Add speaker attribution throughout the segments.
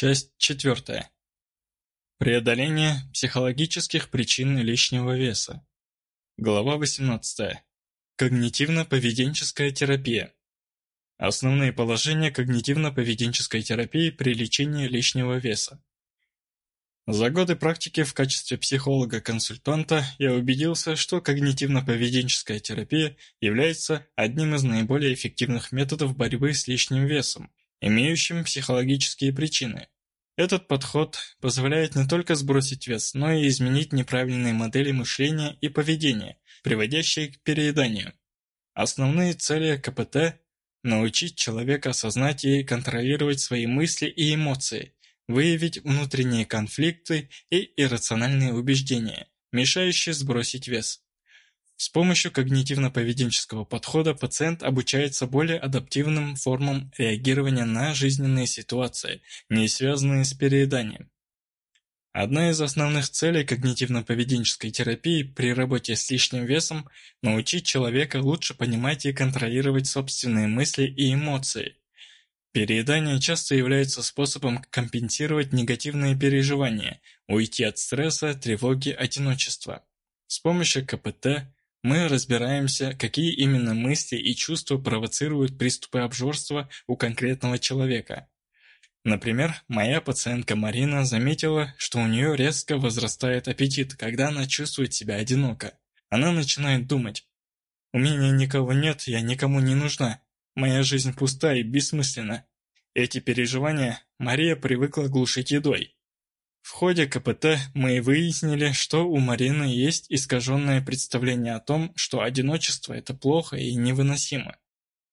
Speaker 1: Часть четвертая. Преодоление психологических причин лишнего веса. Глава 18. Когнитивно-поведенческая терапия. Основные положения когнитивно-поведенческой терапии при лечении лишнего веса. За годы практики в качестве психолога-консультанта я убедился, что когнитивно-поведенческая терапия является одним из наиболее эффективных методов борьбы с лишним весом имеющим психологические причины. Этот подход позволяет не только сбросить вес, но и изменить неправильные модели мышления и поведения, приводящие к перееданию. Основные цели КПТ – научить человека осознать и контролировать свои мысли и эмоции, выявить внутренние конфликты и иррациональные убеждения, мешающие сбросить вес. С помощью когнитивно-поведенческого подхода пациент обучается более адаптивным формам реагирования на жизненные ситуации, не связанные с перееданием. Одна из основных целей когнитивно-поведенческой терапии при работе с лишним весом – научить человека лучше понимать и контролировать собственные мысли и эмоции. Переедание часто является способом компенсировать негативные переживания, уйти от стресса, тревоги, одиночества. С помощью КПТ мы разбираемся, какие именно мысли и чувства провоцируют приступы обжорства у конкретного человека. Например, моя пациентка Марина заметила, что у нее резко возрастает аппетит, когда она чувствует себя одиноко. Она начинает думать, «У меня никого нет, я никому не нужна. Моя жизнь пуста и бессмысленна». Эти переживания Мария привыкла глушить едой. В ходе КПТ мы выяснили, что у Марины есть искаженное представление о том, что одиночество – это плохо и невыносимо.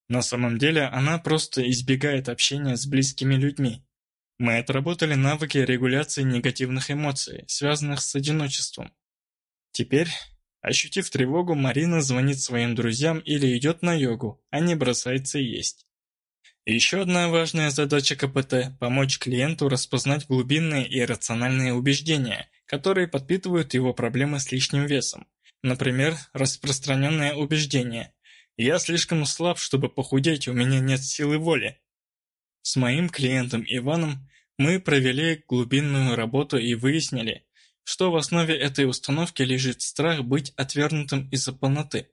Speaker 1: На самом деле она просто избегает общения с близкими людьми. Мы отработали навыки регуляции негативных эмоций, связанных с одиночеством. Теперь, ощутив тревогу, Марина звонит своим друзьям или идет на йогу, а не бросается есть. Еще одна важная задача КПТ – помочь клиенту распознать глубинные и рациональные убеждения, которые подпитывают его проблемы с лишним весом. Например, распространенное убеждение «Я слишком слаб, чтобы похудеть, у меня нет силы воли». С моим клиентом Иваном мы провели глубинную работу и выяснили, что в основе этой установки лежит страх быть отвергнутым из-за полноты.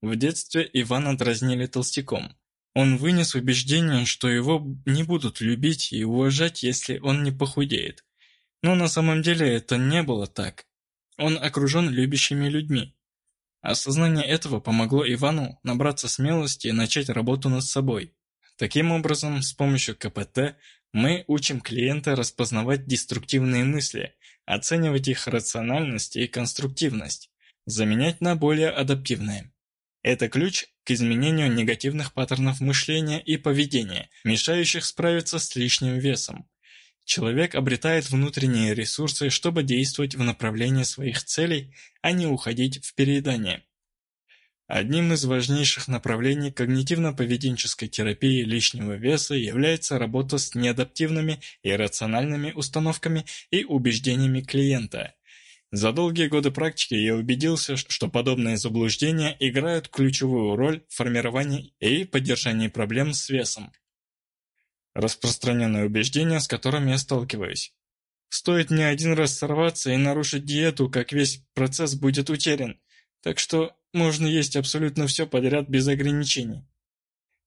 Speaker 1: В детстве Ивана дразнили толстяком – он вынес убеждение, что его не будут любить и уважать, если он не похудеет. Но на самом деле это не было так. Он окружен любящими людьми. Осознание этого помогло Ивану набраться смелости и начать работу над собой. Таким образом, с помощью КПТ мы учим клиента распознавать деструктивные мысли, оценивать их рациональность и конструктивность, заменять на более адаптивные. Это ключ к изменению негативных паттернов мышления и поведения, мешающих справиться с лишним весом. Человек обретает внутренние ресурсы, чтобы действовать в направлении своих целей, а не уходить в переедание. Одним из важнейших направлений когнитивно-поведенческой терапии лишнего веса является работа с неадаптивными и рациональными установками и убеждениями клиента – за долгие годы практики я убедился, что подобные заблуждения играют ключевую роль в формировании и поддержании проблем с весом. Распространенное убеждение, с которым я сталкиваюсь. Стоит мне один раз сорваться и нарушить диету, как весь процесс будет утерян. Так что можно есть абсолютно все подряд без ограничений.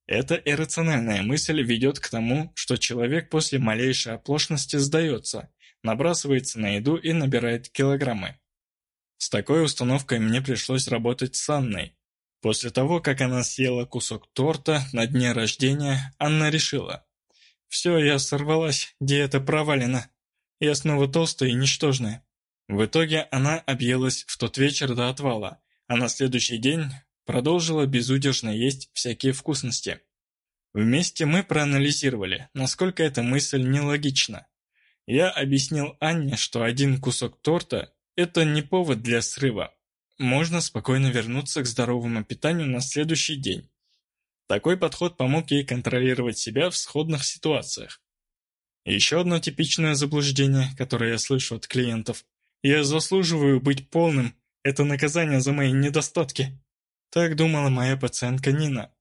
Speaker 1: Эта иррациональная мысль ведет к тому, что человек после малейшей оплошности сдается, набрасывается на еду и набирает килограммы. С такой установкой мне пришлось работать с Анной. После того, как она съела кусок торта на дне рождения, Анна решила. «Все, я сорвалась, диета провалена. Я снова толстая и ничтожная». В итоге она объелась в тот вечер до отвала, а на следующий день продолжила безудержно есть всякие вкусности. Вместе мы проанализировали, насколько эта мысль нелогична. Я объяснил Анне, что один кусок торта – это не повод для срыва. Можно спокойно вернуться к здоровому питанию на следующий день. Такой подход помог ей контролировать себя в сходных ситуациях. Еще одно типичное заблуждение, которое я слышу от клиентов. «Я заслуживаю быть полным. Это наказание за мои недостатки». Так думала моя пациентка Нина.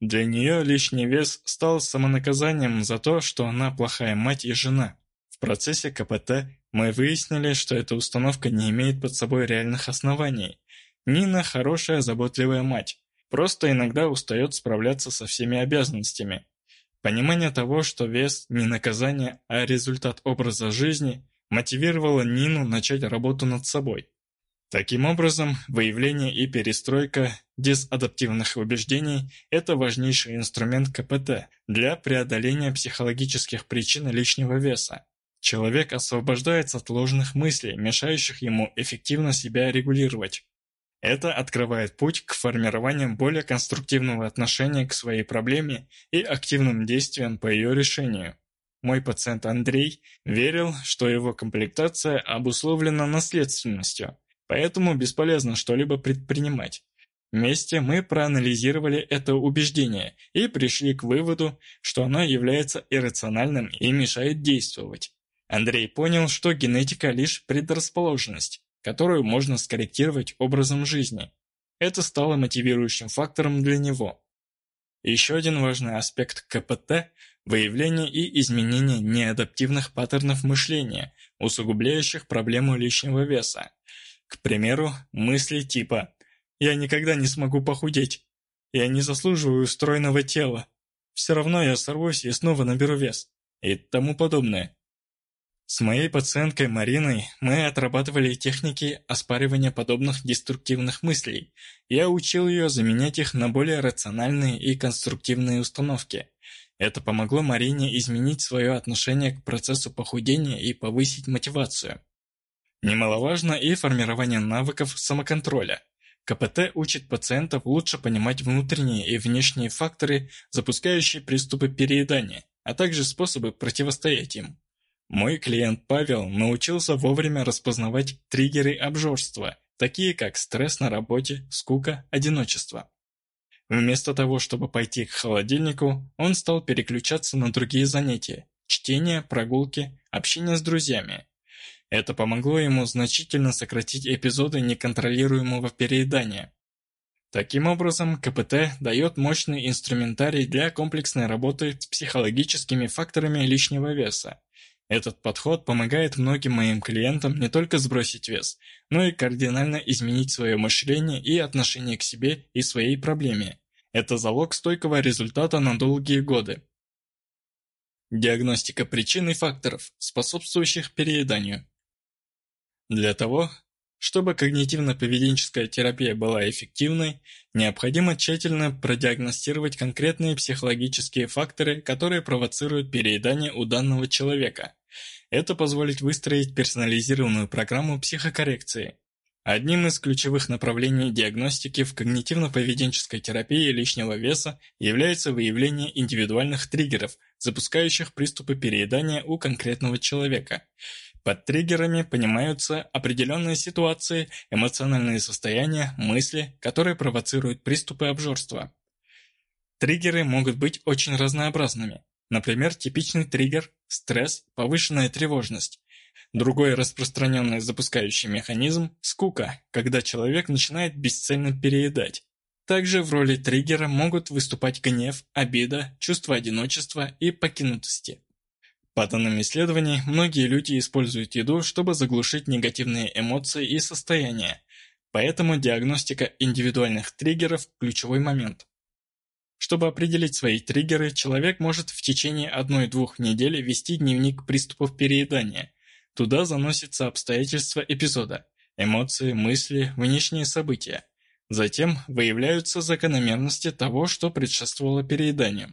Speaker 1: Для нее лишний вес стал самонаказанием за то, что она плохая мать и жена. Процессе КПТ мы выяснили, что эта установка не имеет под собой реальных оснований. Нина – хорошая, заботливая мать, просто иногда устает справляться со всеми обязанностями. Понимание того, что вес не наказание, а результат образа жизни, мотивировало Нину начать работу над собой. Таким образом, выявление и перестройка дезадаптивных убеждений – это важнейший инструмент КПТ для преодоления психологических причин лишнего веса. Человек освобождается от ложных мыслей, мешающих ему эффективно себя регулировать. Это открывает путь к формированию более конструктивного отношения к своей проблеме и активным действиям по ее решению. Мой пациент Андрей верил, что его комплектация обусловлена наследственностью, поэтому бесполезно что-либо предпринимать. Вместе мы проанализировали это убеждение и пришли к выводу, что оно является иррациональным и мешает действовать. Андрей понял, что генетика лишь предрасположенность, которую можно скорректировать образом жизни. Это стало мотивирующим фактором для него. Еще один важный аспект КПТ – выявление и изменение неадаптивных паттернов мышления, усугубляющих проблему лишнего веса. К примеру, мысли типа «Я никогда не смогу похудеть», «Я не заслуживаю стройного тела», «Все равно я сорвусь и снова наберу вес» и тому подобное. С моей пациенткой Мариной мы отрабатывали техники оспаривания подобных деструктивных мыслей. Я учил ее заменять их на более рациональные и конструктивные установки. Это помогло Марине изменить свое отношение к процессу похудения и повысить мотивацию. Немаловажно и формирование навыков самоконтроля. КПТ учит пациентов лучше понимать внутренние и внешние факторы, запускающие приступы переедания, а также способы противостоять им. Мой клиент Павел научился вовремя распознавать триггеры обжорства, такие как стресс на работе, скука, одиночество. Вместо того, чтобы пойти к холодильнику, он стал переключаться на другие занятия – чтение, прогулки, общение с друзьями – это помогло ему значительно сократить эпизоды неконтролируемого переедания. Таким образом, КПТ дает мощный инструментарий для комплексной работы с психологическими факторами лишнего веса. Этот подход помогает многим моим клиентам не только сбросить вес, но и кардинально изменить свое мышление и отношение к себе и своей проблеме. Это залог стойкого результата на долгие годы. Диагностика причин и факторов, способствующих перееданию. Для того, чтобы когнитивно-поведенческая терапия была эффективной, необходимо тщательно продиагностировать конкретные психологические факторы, которые провоцируют переедание у данного человека. Это позволит выстроить персонализированную программу психокоррекции. Одним из ключевых направлений диагностики в когнитивно-поведенческой терапии лишнего веса является выявление индивидуальных триггеров, запускающих приступы переедания у конкретного человека – под триггерами понимаются определенные ситуации, эмоциональные состояния, мысли, которые провоцируют приступы обжорства. Триггеры могут быть очень разнообразными. Например, типичный триггер – стресс, повышенная тревожность. Другой распространенный запускающий механизм – скука, когда человек начинает бесцельно переедать. Также в роли триггера могут выступать гнев, обида, чувство одиночества и покинутости. По данным исследований, многие люди используют еду, чтобы заглушить негативные эмоции и состояния, поэтому диагностика индивидуальных триггеров – ключевой момент. Чтобы определить свои триггеры, человек может в течение одной-двух недель вести дневник приступов переедания. Туда заносятся обстоятельства эпизода, эмоции, мысли, внешние события. Затем выявляются закономерности того, что предшествовало перееданию.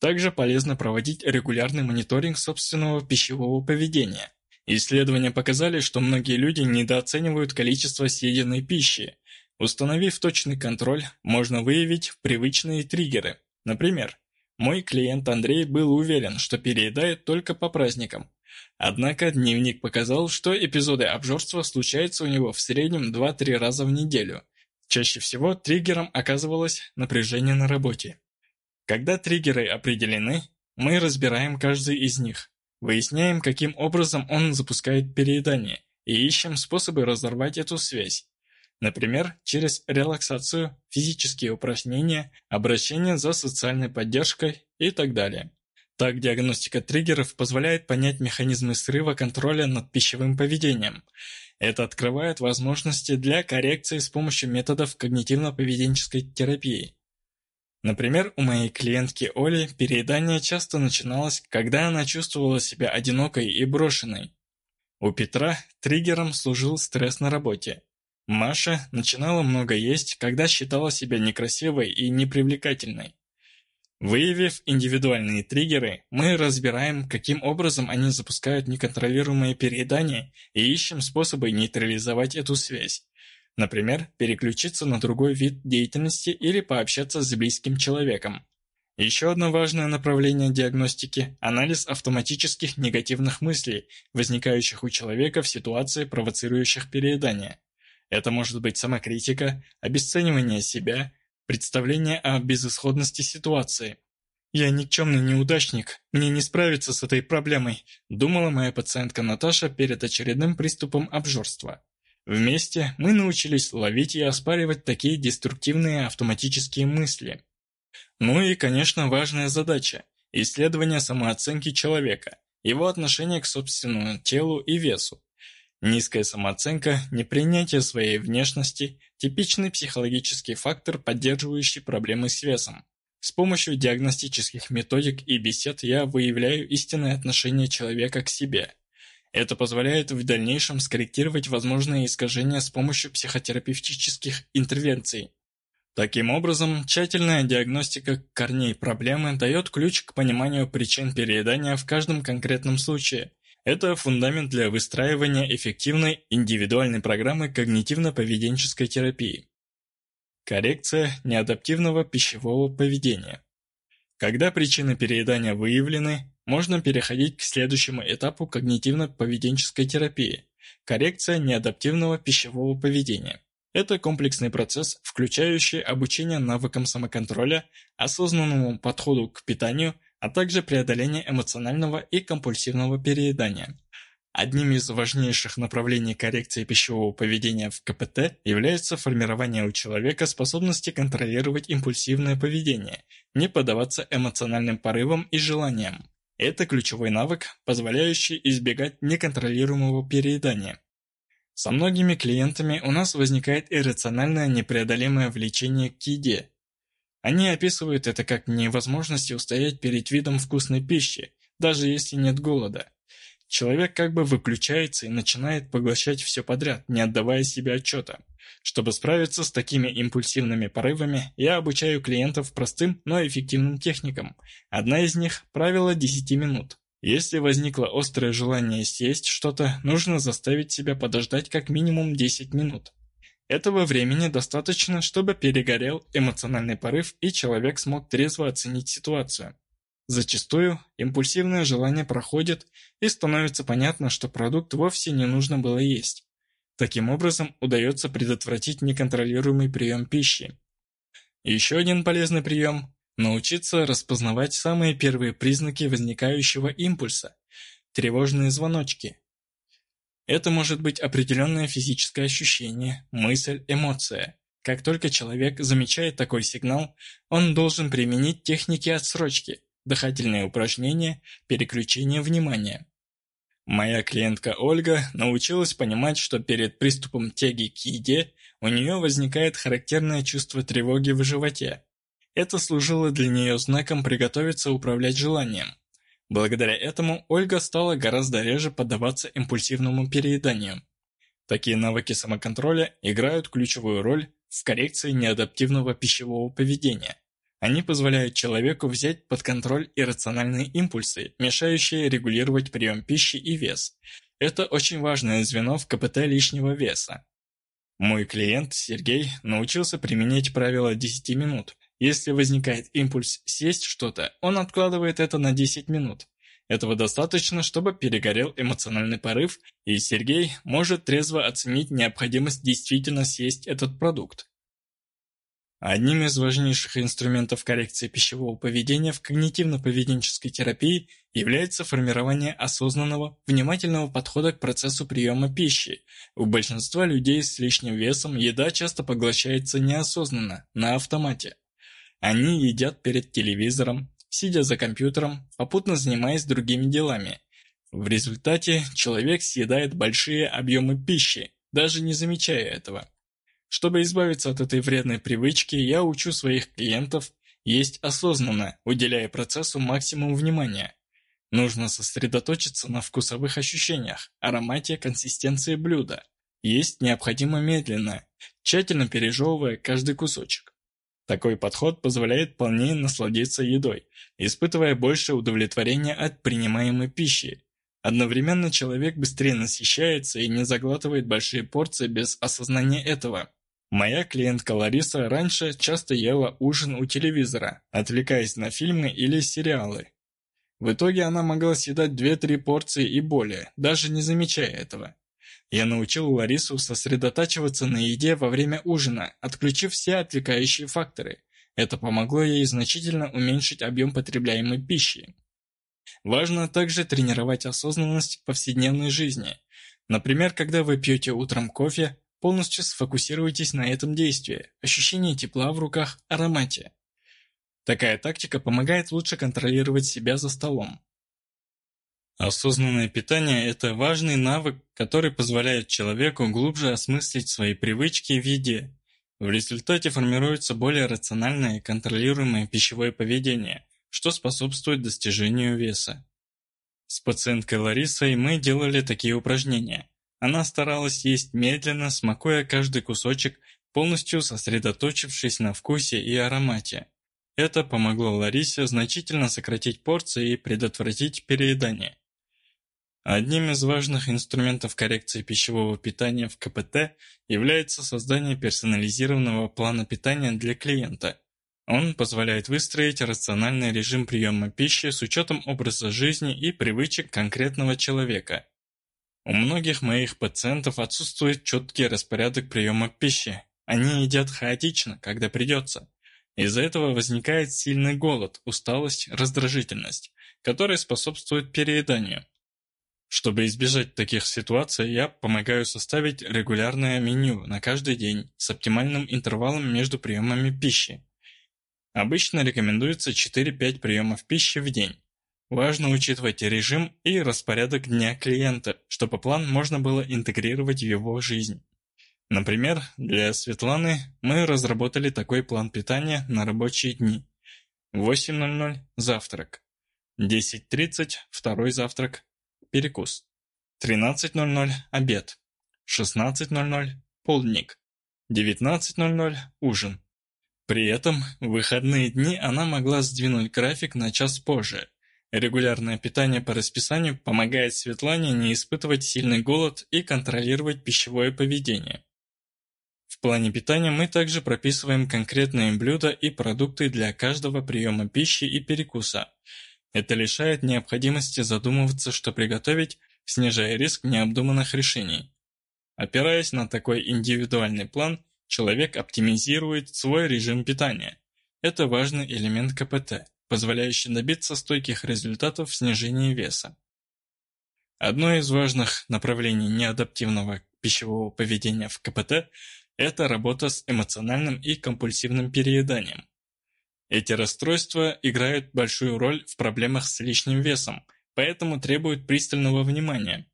Speaker 1: Также полезно проводить регулярный мониторинг собственного пищевого поведения. Исследования показали, что многие люди недооценивают количество съеденной пищи. Установив точный контроль, можно выявить привычные триггеры. Например, мой клиент Андрей был уверен, что переедает только по праздникам. Однако дневник показал, что эпизоды обжорства случаются у него в среднем 2-3 раза в неделю. Чаще всего триггером оказывалось напряжение на работе. Когда триггеры определены, мы разбираем каждый из них, выясняем, каким образом он запускает переедание, и ищем способы разорвать эту связь. Например, через релаксацию, физические упражнения, обращение за социальной поддержкой и так далее. Так диагностика триггеров позволяет понять механизмы срыва контроля над пищевым поведением. Это открывает возможности для коррекции с помощью методов когнитивно-поведенческой терапии. Например, у моей клиентки Оли переедание часто начиналось, когда она чувствовала себя одинокой и брошенной. У Петра триггером служил стресс на работе. Маша начинала много есть, когда считала себя некрасивой и непривлекательной. Выявив индивидуальные триггеры, мы разбираем, каким образом они запускают неконтролируемое переедание и ищем способы нейтрализовать эту связь. Например, переключиться на другой вид деятельности или пообщаться с близким человеком. Еще одно важное направление диагностики – анализ автоматических негативных мыслей, возникающих у человека в ситуации, провоцирующих переедание. Это может быть самокритика, обесценивание себя, представление о безысходности ситуации. «Я никчемный неудачник, мне не справиться с этой проблемой», думала моя пациентка Наташа перед очередным приступом обжорства. Вместе мы научились ловить и оспаривать такие деструктивные автоматические мысли. Ну и, конечно, важная задача – исследование самооценки человека, его отношение к собственному телу и весу. Низкая самооценка, непринятие своей внешности – типичный психологический фактор, поддерживающий проблемы с весом. С помощью диагностических методик и бесед я выявляю истинное отношение человека к себе. Это позволяет в дальнейшем скорректировать возможные искажения с помощью психотерапевтических интервенций. Таким образом, тщательная диагностика корней проблемы дает ключ к пониманию причин переедания в каждом конкретном случае – это фундамент для выстраивания эффективной индивидуальной программы когнитивно-поведенческой терапии. Коррекция неадаптивного пищевого поведения. Когда причины переедания выявлены, можно переходить к следующему этапу когнитивно-поведенческой терапии – коррекция неадаптивного пищевого поведения. Это комплексный процесс, включающий обучение навыкам самоконтроля, осознанному подходу к питанию – а также преодоление эмоционального и компульсивного переедания. Одним из важнейших направлений коррекции пищевого поведения в КПТ является формирование у человека способности контролировать импульсивное поведение, не поддаваться эмоциональным порывам и желаниям. Это ключевой навык, позволяющий избегать неконтролируемого переедания. Со многими клиентами у нас возникает иррациональное непреодолимое влечение к еде, они описывают это как невозможность устоять перед видом вкусной пищи, даже если нет голода. Человек как бы выключается и начинает поглощать все подряд, не отдавая себе отчета. Чтобы справиться с такими импульсивными порывами, я обучаю клиентов простым, но эффективным техникам. Одна из них – правило 10 минут. Если возникло острое желание съесть что-то, нужно заставить себя подождать как минимум 10 минут. Этого времени достаточно, чтобы перегорел эмоциональный порыв и человек смог трезво оценить ситуацию. Зачастую импульсивное желание проходит и становится понятно, что продукт вовсе не нужно было есть. Таким образом, удается предотвратить неконтролируемый прием пищи. Еще один полезный прием – научиться распознавать самые первые признаки возникающего импульса – тревожные звоночки, это может быть определенное физическое ощущение, мысль, эмоция. Как только человек замечает такой сигнал, он должен применить техники отсрочки, дыхательные упражнения, переключение внимания. Моя клиентка Ольга научилась понимать, что перед приступом тяги к еде у нее возникает характерное чувство тревоги в животе. Это служило для нее знаком приготовиться управлять желанием. Благодаря этому Ольга стала гораздо реже поддаваться импульсивному перееданию. Такие навыки самоконтроля играют ключевую роль в коррекции неадаптивного пищевого поведения. Они позволяют человеку взять под контроль иррациональные импульсы, мешающие регулировать прием пищи и вес. Это очень важное звено в КПТ лишнего веса. Мой клиент Сергей научился применять правило 10 минут, если возникает импульс съесть что-то, он откладывает это на 10 минут. Этого достаточно, чтобы перегорел эмоциональный порыв, и Сергей может трезво оценить необходимость действительно съесть этот продукт. Одним из важнейших инструментов коррекции пищевого поведения в когнитивно-поведенческой терапии является формирование осознанного, внимательного подхода к процессу приема пищи. У большинства людей с лишним весом еда часто поглощается неосознанно, на автомате. Они едят перед телевизором, сидя за компьютером, попутно занимаясь другими делами. В результате человек съедает большие объемы пищи, даже не замечая этого. Чтобы избавиться от этой вредной привычки, я учу своих клиентов есть осознанно, уделяя процессу максимум внимания. Нужно сосредоточиться на вкусовых ощущениях, аромате, консистенции блюда. Есть необходимо медленно, тщательно пережевывая каждый кусочек. Такой подход позволяет полнее насладиться едой, испытывая больше удовлетворения от принимаемой пищи. Одновременно человек быстрее насыщается и не заглатывает большие порции без осознания этого. Моя клиентка Лариса раньше часто ела ужин у телевизора, отвлекаясь на фильмы или сериалы. В итоге она могла съедать 2-3 порции и более, даже не замечая этого. Я научил Ларису сосредотачиваться на еде во время ужина, отключив все отвлекающие факторы. Это помогло ей значительно уменьшить объем потребляемой пищи. Важно также тренировать осознанность в повседневной жизни. Например, когда вы пьете утром кофе, Полностью сфокусируйтесь на этом действии, ощущении тепла в руках, аромате. Такая тактика помогает лучше контролировать себя за столом. Осознанное питание – это важный навык, который позволяет человеку глубже осмыслить свои привычки в еде. В результате формируется более рациональное и контролируемое пищевое поведение, что способствует достижению веса. С пациенткой Ларисой мы делали такие упражнения. Она старалась есть медленно, смакуя каждый кусочек, полностью сосредоточившись на вкусе и аромате. Это помогло Ларисе значительно сократить порции и предотвратить переедание. Одним из важных инструментов коррекции пищевого питания в КПТ является создание персонализированного плана питания для клиента. Он позволяет выстроить рациональный режим приема пищи с учетом образа жизни и привычек конкретного человека. У многих моих пациентов отсутствует четкий распорядок приема пищи. Они едят хаотично, когда придется. Из-за этого возникает сильный голод, усталость, раздражительность, которые способствуют перееданию. Чтобы избежать таких ситуаций, я помогаю составить регулярное меню на каждый день с оптимальным интервалом между приемами пищи. Обычно рекомендуется 4-5 приемов пищи в день. Важно учитывать режим и распорядок дня клиента, чтобы план можно было интегрировать в его жизнь. Например, для Светланы мы разработали такой план питания на рабочие дни. 8.00 – завтрак. 10.30 – второй завтрак, перекус. 13.00 – обед. 16.00 – полдник. 19.00 – ужин. При этом в выходные дни она могла сдвинуть график на час позже, Регулярное питание по расписанию помогает Светлане не испытывать сильный голод и контролировать пищевое поведение. В плане питания мы также прописываем конкретные блюда и продукты для каждого приема пищи и перекуса. Это лишает необходимости задумываться, что приготовить, снижая риск необдуманных решений. Опираясь на такой индивидуальный план, человек оптимизирует свой режим питания. Это важный элемент КПТ позволяющий добиться стойких результатов в снижении веса. Одно из важных направлений неадаптивного пищевого поведения в КПТ – это работа с эмоциональным и компульсивным перееданием. Эти расстройства играют большую роль в проблемах с лишним весом, поэтому требуют пристального внимания.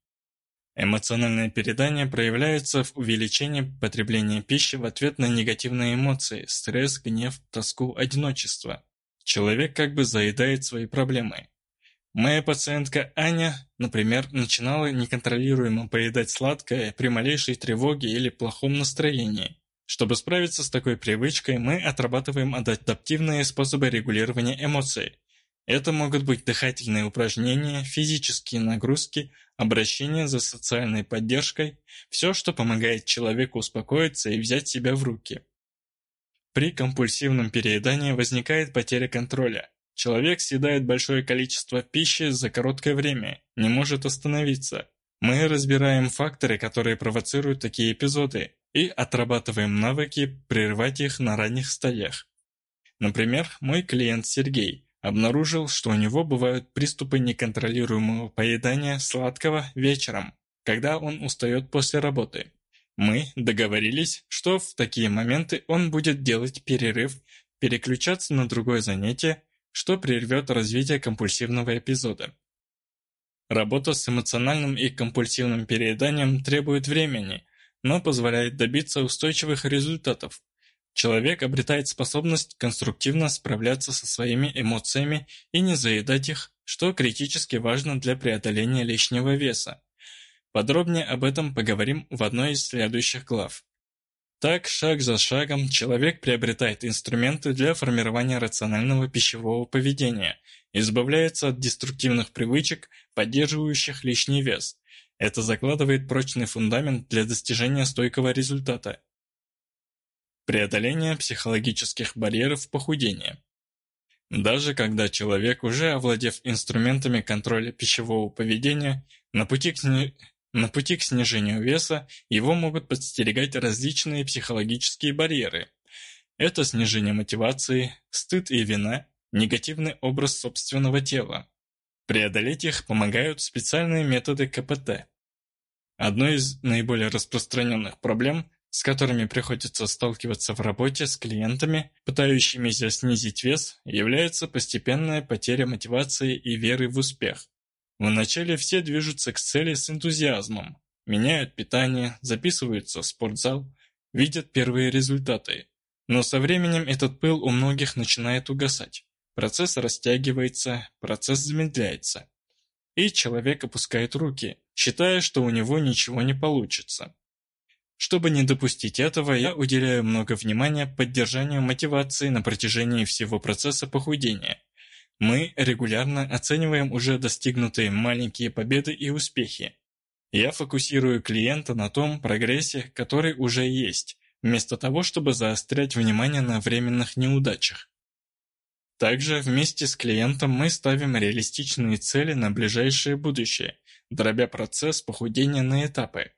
Speaker 1: Эмоциональное переедание проявляется в увеличении потребления пищи в ответ на негативные эмоции – стресс, гнев, тоску, одиночество. Человек как бы заедает свои проблемы. Моя пациентка Аня, например, начинала неконтролируемо поедать сладкое при малейшей тревоге или плохом настроении. Чтобы справиться с такой привычкой, мы отрабатываем адаптивные способы регулирования эмоций. Это могут быть дыхательные упражнения, физические нагрузки, обращение за социальной поддержкой, все, что помогает человеку успокоиться и взять себя в руки. При компульсивном переедании возникает потеря контроля. Человек съедает большое количество пищи за короткое время, не может остановиться. Мы разбираем факторы, которые провоцируют такие эпизоды, и отрабатываем навыки прервать их на ранних стадиях. Например, мой клиент Сергей обнаружил, что у него бывают приступы неконтролируемого поедания сладкого вечером, когда он устает после работы. Мы договорились, что в такие моменты он будет делать перерыв, переключаться на другое занятие, что прервет развитие компульсивного эпизода. Работа с эмоциональным и компульсивным перееданием требует времени, но позволяет добиться устойчивых результатов. Человек обретает способность конструктивно справляться со своими эмоциями и не заедать их, что критически важно для преодоления лишнего веса. Подробнее об этом поговорим в одной из следующих глав. Так, шаг за шагом, человек приобретает инструменты для формирования рационального пищевого поведения, избавляется от деструктивных привычек, поддерживающих лишний вес. Это закладывает прочный фундамент для достижения стойкого результата. Преодоление психологических барьеров похудения. Даже когда человек, уже овладев инструментами контроля пищевого поведения, на пути к на пути к снижению веса его могут подстерегать различные психологические барьеры. Это снижение мотивации, стыд и вина, негативный образ собственного тела. Преодолеть их помогают специальные методы КПТ. Одной из наиболее распространенных проблем, с которыми приходится сталкиваться в работе с клиентами, пытающимися снизить вес, является постепенная потеря мотивации и веры в успех. Вначале все движутся к цели с энтузиазмом, меняют питание, записываются в спортзал, видят первые результаты. Но со временем этот пыл у многих начинает угасать. Процесс растягивается, процесс замедляется. И человек опускает руки, считая, что у него ничего не получится. Чтобы не допустить этого, я уделяю много внимания поддержанию мотивации на протяжении всего процесса похудения, мы регулярно оцениваем уже достигнутые маленькие победы и успехи. Я фокусирую клиента на том прогрессе, который уже есть, вместо того, чтобы заострять внимание на временных неудачах. Также вместе с клиентом мы ставим реалистичные цели на ближайшее будущее, дробя процесс похудения на этапы.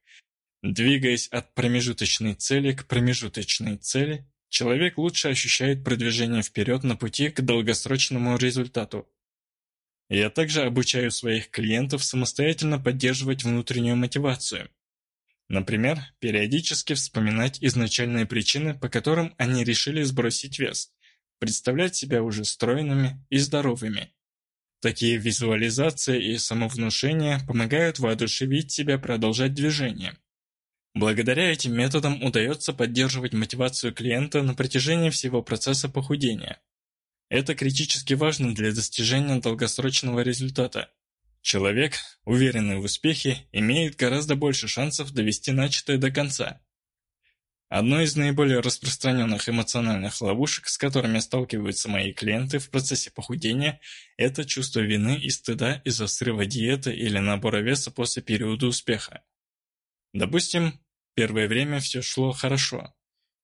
Speaker 1: Двигаясь от промежуточной цели к промежуточной цели, человек лучше ощущает продвижение вперед на пути к долгосрочному результату. Я также обучаю своих клиентов самостоятельно поддерживать внутреннюю мотивацию. Например, периодически вспоминать изначальные причины, по которым они решили сбросить вес, представлять себя уже стройными и здоровыми. Такие визуализации и самовнушения помогают воодушевить себя продолжать движение. Благодаря этим методам удается поддерживать мотивацию клиента на протяжении всего процесса похудения. Это критически важно для достижения долгосрочного результата. Человек, уверенный в успехе, имеет гораздо больше шансов довести начатое до конца. Одной из наиболее распространенных эмоциональных ловушек, с которыми сталкиваются мои клиенты в процессе похудения, это чувство вины и стыда из-за срыва диеты или набора веса после периода успеха. Допустим, Первое время все шло хорошо.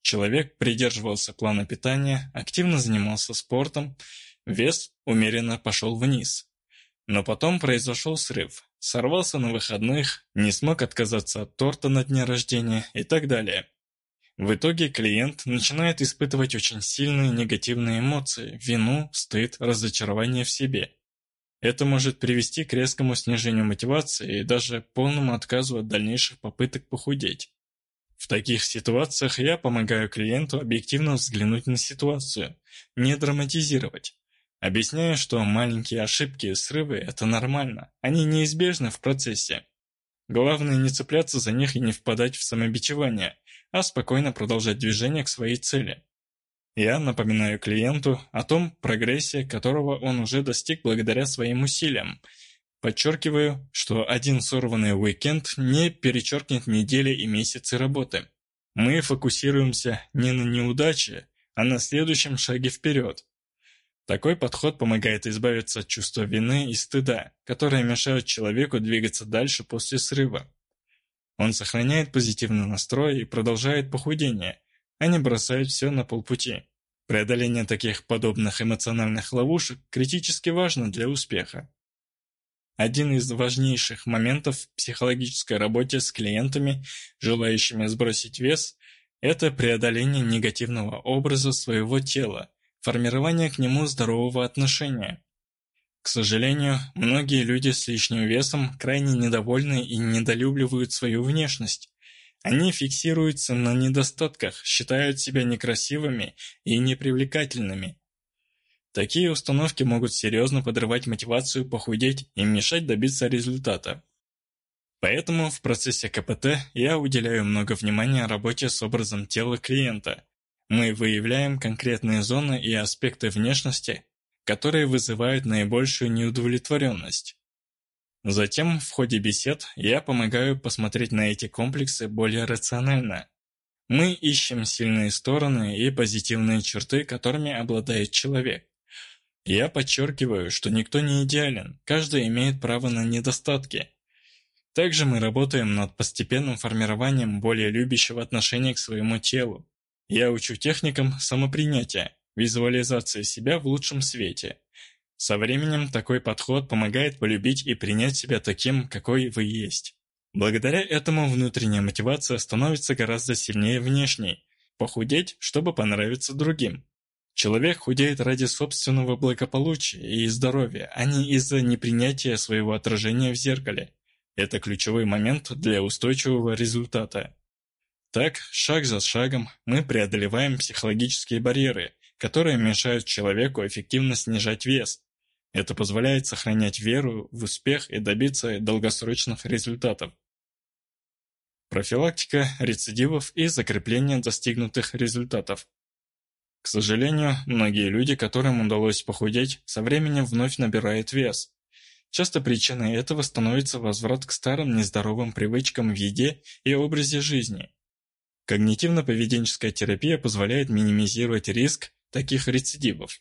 Speaker 1: Человек придерживался плана питания, активно занимался спортом, вес умеренно пошел вниз. Но потом произошел срыв. Сорвался на выходных, не смог отказаться от торта на дне рождения и так далее. В итоге клиент начинает испытывать очень сильные негативные эмоции, вину, стыд, разочарование в себе. Это может привести к резкому снижению мотивации и даже полному отказу от дальнейших попыток похудеть. В таких ситуациях я помогаю клиенту объективно взглянуть на ситуацию, не драматизировать. Объясняю, что маленькие ошибки и срывы – это нормально, они неизбежны в процессе. Главное не цепляться за них и не впадать в самобичевание, а спокойно продолжать движение к своей цели. Я напоминаю клиенту о том прогрессе, которого он уже достиг благодаря своим усилиям, Подчеркиваю, что один сорванный уикенд не перечеркнет недели и месяцы работы. Мы фокусируемся не на неудаче, а на следующем шаге вперед. Такой подход помогает избавиться от чувства вины и стыда, которые мешают человеку двигаться дальше после срыва. Он сохраняет позитивный настрой и продолжает похудение, а не бросает все на полпути. Преодоление таких подобных эмоциональных ловушек критически важно для успеха. Один из важнейших моментов в психологической работе с клиентами, желающими сбросить вес, это преодоление негативного образа своего тела, формирование к нему здорового отношения. К сожалению, многие люди с лишним весом крайне недовольны и недолюбливают свою внешность. Они фиксируются на недостатках, считают себя некрасивыми и непривлекательными. Такие установки могут серьезно подрывать мотивацию похудеть и мешать добиться результата. Поэтому в процессе КПТ я уделяю много внимания работе с образом тела клиента. Мы выявляем конкретные зоны и аспекты внешности, которые вызывают наибольшую неудовлетворенность. Затем в ходе бесед я помогаю посмотреть на эти комплексы более рационально. Мы ищем сильные стороны и позитивные черты, которыми обладает человек. Я подчеркиваю, что никто не идеален, каждый имеет право на недостатки. Также мы работаем над постепенным формированием более любящего отношения к своему телу. Я учу техникам самопринятия, визуализации себя в лучшем свете. Со временем такой подход помогает полюбить и принять себя таким, какой вы есть. Благодаря этому внутренняя мотивация становится гораздо сильнее внешней. Похудеть, чтобы понравиться другим. Человек худеет ради собственного благополучия и здоровья, а не из-за непринятия своего отражения в зеркале. Это ключевой момент для устойчивого результата. Так, шаг за шагом, мы преодолеваем психологические барьеры, которые мешают человеку эффективно снижать вес. Это позволяет сохранять веру в успех и добиться долгосрочных результатов. Профилактика рецидивов и закрепление достигнутых результатов. К сожалению, многие люди, которым удалось похудеть, со временем вновь набирают вес. Часто причиной этого становится возврат к старым нездоровым привычкам в еде и образе жизни. Когнитивно-поведенческая терапия позволяет минимизировать риск таких рецидивов.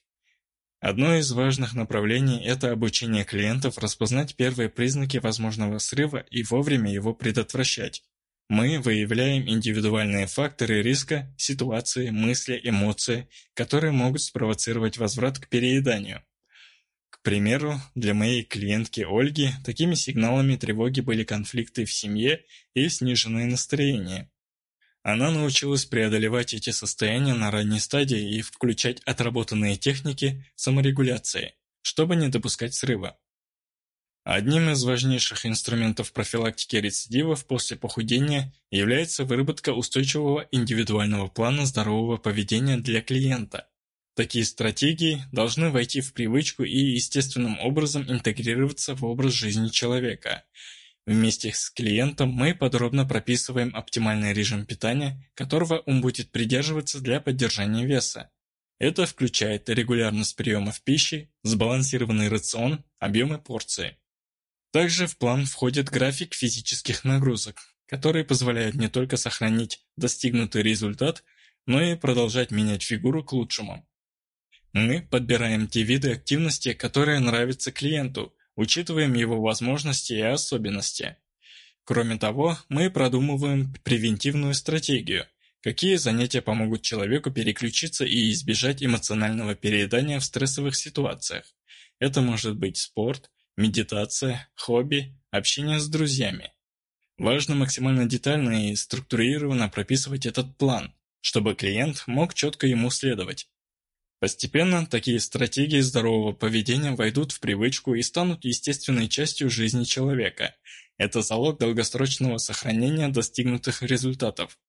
Speaker 1: Одно из важных направлений – это обучение клиентов распознать первые признаки возможного срыва и вовремя его предотвращать. Мы выявляем индивидуальные факторы риска, ситуации, мысли, эмоции, которые могут спровоцировать возврат к перееданию. К примеру, для моей клиентки Ольги такими сигналами тревоги были конфликты в семье и сниженное настроение. Она научилась преодолевать эти состояния на ранней стадии и включать отработанные техники саморегуляции, чтобы не допускать срыва. Одним из важнейших инструментов профилактики рецидивов после похудения является выработка устойчивого индивидуального плана здорового поведения для клиента. Такие стратегии должны войти в привычку и естественным образом интегрироваться в образ жизни человека. Вместе с клиентом мы подробно прописываем оптимальный режим питания, которого он будет придерживаться для поддержания веса. Это включает регулярность приемов пищи, сбалансированный рацион, объемы порции. Также в план входит график физических нагрузок, которые позволяют не только сохранить достигнутый результат, но и продолжать менять фигуру к лучшему. Мы подбираем те виды активности, которые нравятся клиенту, учитываем его возможности и особенности. Кроме того, мы продумываем превентивную стратегию, какие занятия помогут человеку переключиться и избежать эмоционального переедания в стрессовых ситуациях. Это может быть спорт, медитация, хобби, общение с друзьями. Важно максимально детально и структурированно прописывать этот план, чтобы клиент мог четко ему следовать. Постепенно такие стратегии здорового поведения войдут в привычку и станут естественной частью жизни человека. Это залог долгосрочного сохранения достигнутых результатов.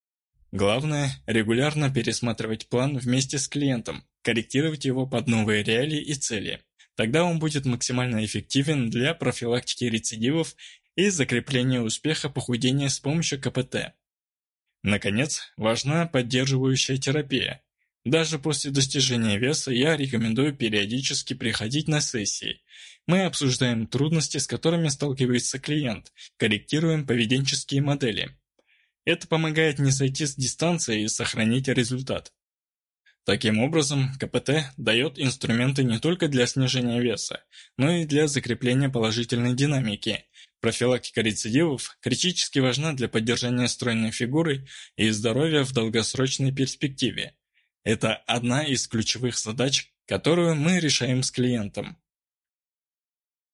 Speaker 1: Главное – регулярно пересматривать план вместе с клиентом, корректировать его под новые реалии и цели. Тогда он будет максимально эффективен для профилактики рецидивов и закрепления успеха похудения с помощью КПТ. Наконец, важна поддерживающая терапия, даже после достижения веса я рекомендую периодически приходить на сессии. Мы обсуждаем трудности, с которыми сталкивается клиент, корректируем поведенческие модели. Это помогает не сойти с дистанции и сохранить результат. Таким образом, КПТ дает инструменты не только для снижения веса, но и для закрепления положительной динамики. Профилактика рецидивов критически важна для поддержания стройной фигуры и здоровья в долгосрочной перспективе. Это одна из ключевых задач, которую мы решаем с клиентом.